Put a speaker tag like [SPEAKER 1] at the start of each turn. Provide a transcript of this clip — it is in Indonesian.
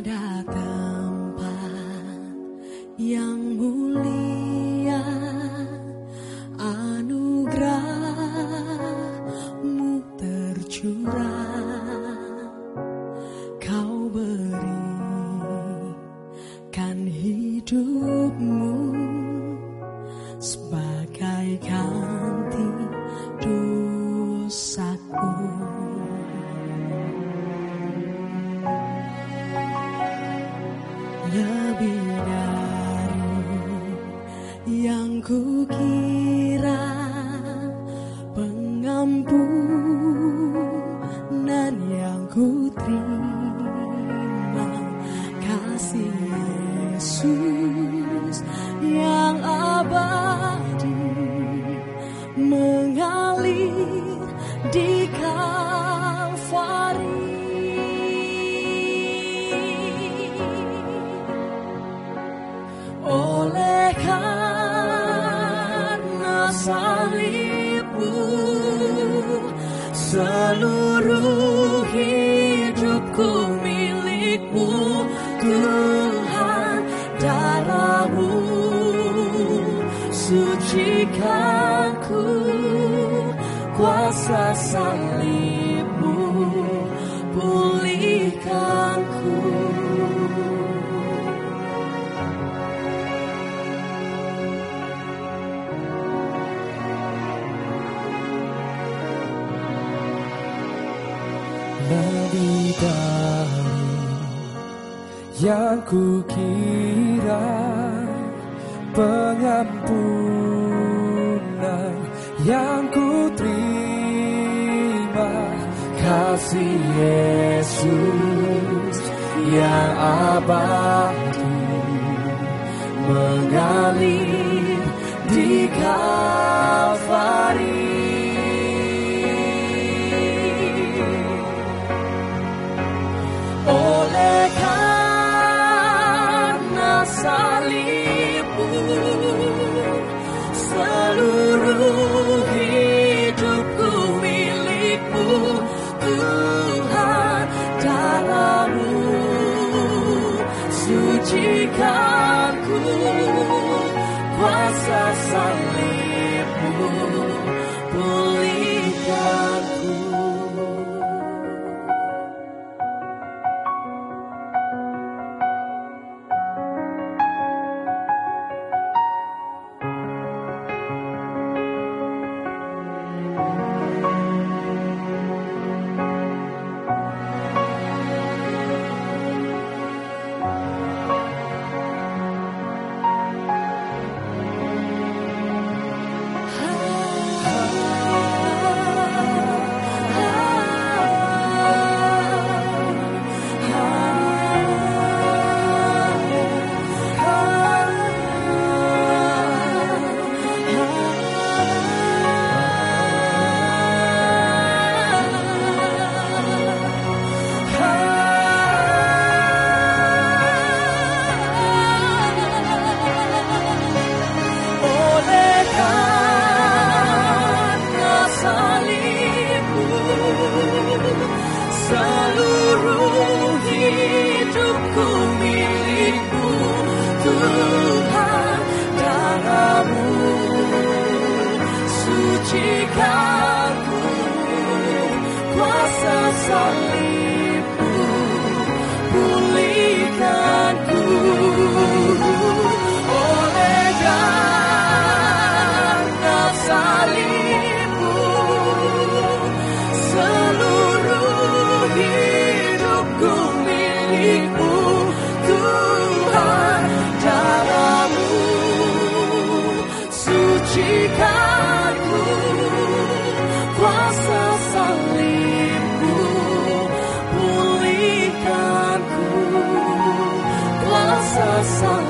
[SPEAKER 1] ada tempat yang mulia. Anugerahmu tercurah. Kau berikan hidupmu lebih dari yang ku kira pengampunan yang ku terima kasih Yesus yang abadi seluruh hidupku milikmu Tuhan darahmu. Sucikanku kuasa salibmu pulihkanku
[SPEAKER 2] lebih dari yang ku kira pengampunan yang ku terima kasih Yesus yang abadi mengalir di Kalvari
[SPEAKER 1] sucikanku kuasa salibmu kuasa pulihkanku kuasa salibmu